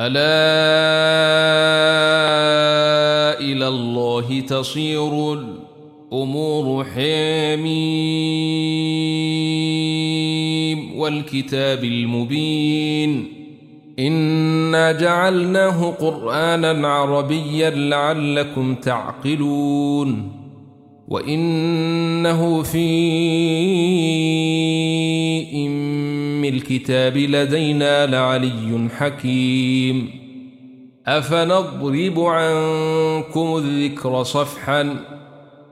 ألا إلى الله تصير الأمور حميم والكتاب المبين إنا جعلناه قرآنا عربيا لعلكم تعقلون وإنه في إم الكتاب لدينا لعلي حكيم أفنضرب عنكم الذكر صفحا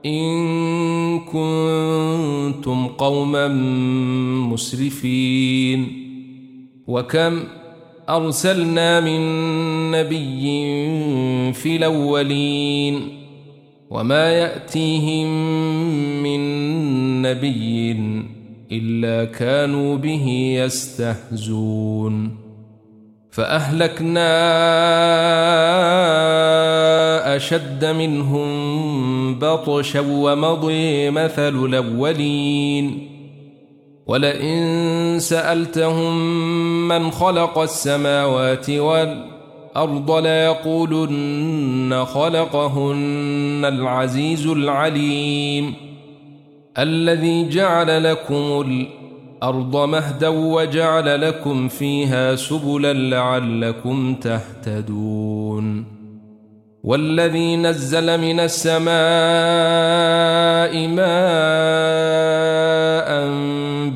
إن كنتم قوما مسرفين وكم أرسلنا من نبي في الأولين وما يأتيهم من نبي إلا كانوا به يستهزون فأهلكنا أشد منهم بطشا ومضي مثل الأولين ولئن سألتهم من خلق السماوات والأرض ليقولن خلقهن العزيز العليم الذي جعل لكم الأرض مهدا وجعل لكم فيها سبلا لعلكم تهتدون والذي نزل من السماء ماء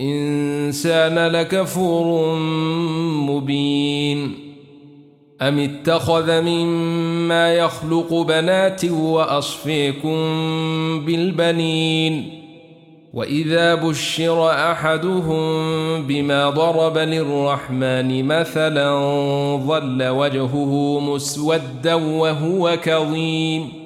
الإنسان لكفور مبين. أم اتخذ مما يخلق بنات وأصفيكم بالبنين؟ وإذا بشر أحدهم بما ضرب للرحمن مثلا ظل وجهه مسودا وهو كظيم.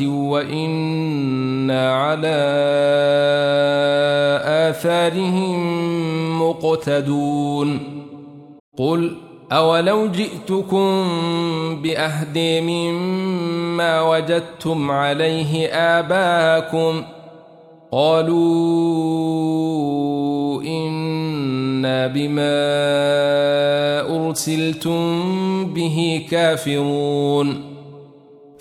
وإنا على آثارهم مقتدون قل أولو جئتكم بأهدي مما وجدتم عليه آباءكم قالوا إنا بما أرسلتم به كافرون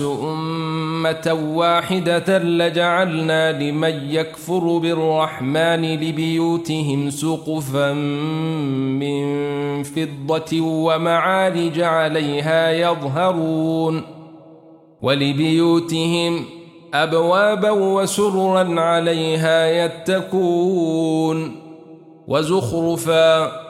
أمة واحدة لجعلنا لمن يكفر بالرحمن لبيوتهم سقفا من فضة ومعارج عليها يظهرون ولبيوتهم أبوابا وسررا عليها يتكون وزخرفا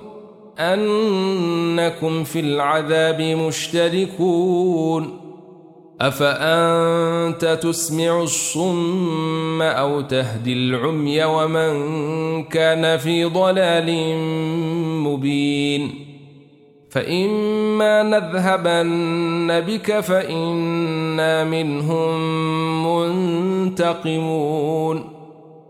أنكم في العذاب مشتركون أفأنت تسمع الصم أو تهدي العمي ومن كان في ضلال مبين فإما نذهبن بك فإنا منهم منتقمون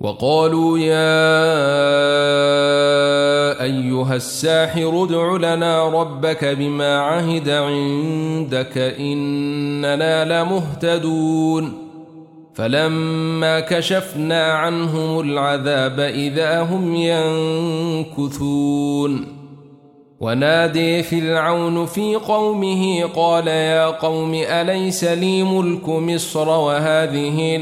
وقالوا يا أيها الساحر ادع لنا ربك بما عهد عندك إننا لمهتدون. فلما كشفنا عنهم العذاب إذا هم ينكثون. ونادي فرعون في قومه قال يا قوم أليس لي ملك مصر وهذه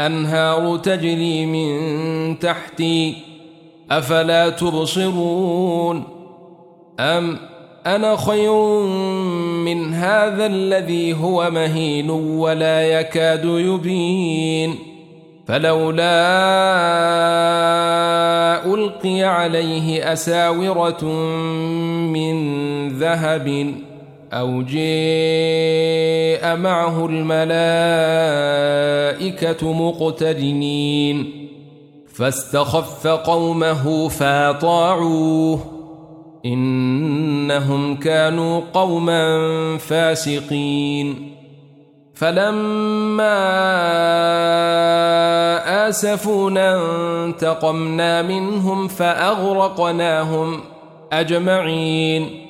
الأنهار تجري من تحتي أفلا تبصرون؟ أم أنا خير من هذا الذي هو مهين ولا يكاد يبين؟ فلولا ألقي عليه أساورة من ذهب أو جاء معه الملائكة مقترنين. فاستخف قومه فأطاعوه. إنهم كانوا قوما فاسقين. فلما آسفونا انتقمنا منهم فأغرقناهم أجمعين.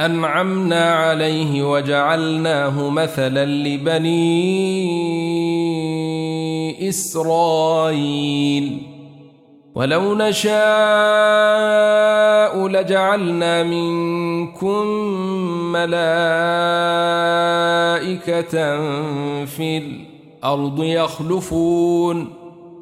أنعمنا عليه وجعلناه مثلا لبني إسرائيل. ولو نشاء لجعلنا منكم ملائكة في الأرض يخلفون.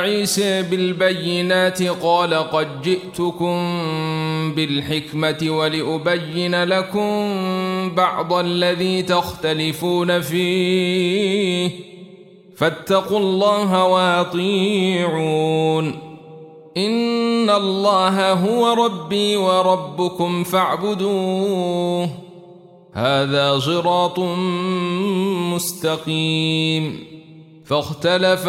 عيسى بالبينات قال قد جئتكم بالحكمة ولأبين لكم بعض الذي تختلفون فيه. فاتقوا الله وأطيعون. إن الله هو ربي وربكم فاعبدوه. هذا صراط مستقيم. فاختلف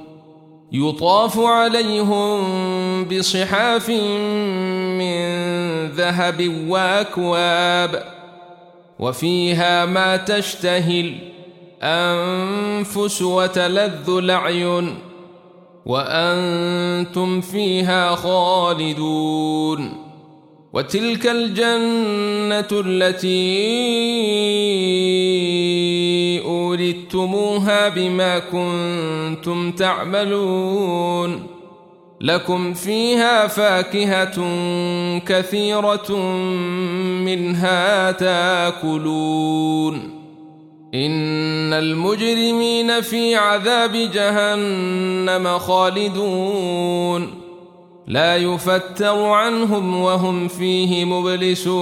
يطاف عليهم بصحاف من ذهب وأكواب وفيها ما تشتهي الأنفس وتلذ الأعين وأنتم فيها خالدون وتلك الجنة التي أوردتموها بما كنتم تعملون. لكم فيها فاكهة كثيرة منها تاكلون. إن المجرمين في عذاب جهنم خالدون. لا يفتر عنهم وهم فيه مبلسون.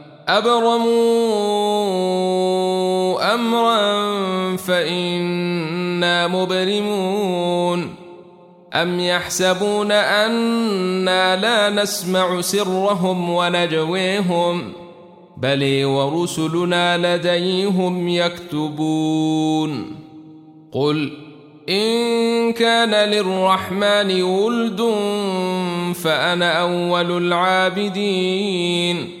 أبرموا أمرا فإنا مبرمون. أم يحسبون أنا لا نسمع سرهم ونجويهم ۖ؟ بل ورسلنا لديهم يكتبون. قل إن كان للرحمن ولد فأنا أول العابدين.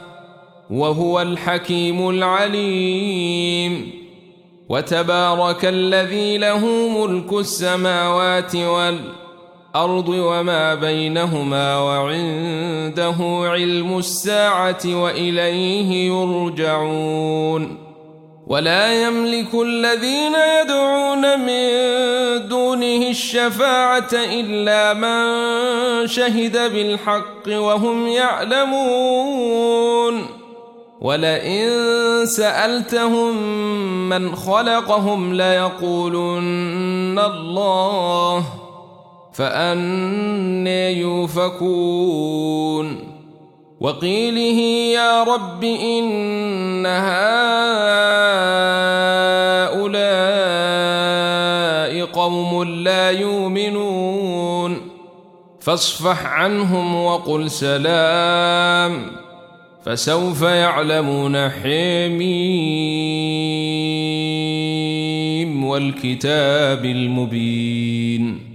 وهو الحكيم العليم. وتبارك الذي له ملك السماوات والأرض الأرض وما بينهما وعنده علم الساعة وإليه يرجعون. ولا يملك الذين يدعون من دونه الشفاعة إلا من شهد بالحق وهم يعلمون. ولئن سألتهم من خلقهم ليقولن الله فأني يوفكون. وقيله يا رب إن هؤلاء قوم لا يؤمنون. فاصفح عنهم وقل سلام. فسوف يعلمون حميم والكتاب المبين.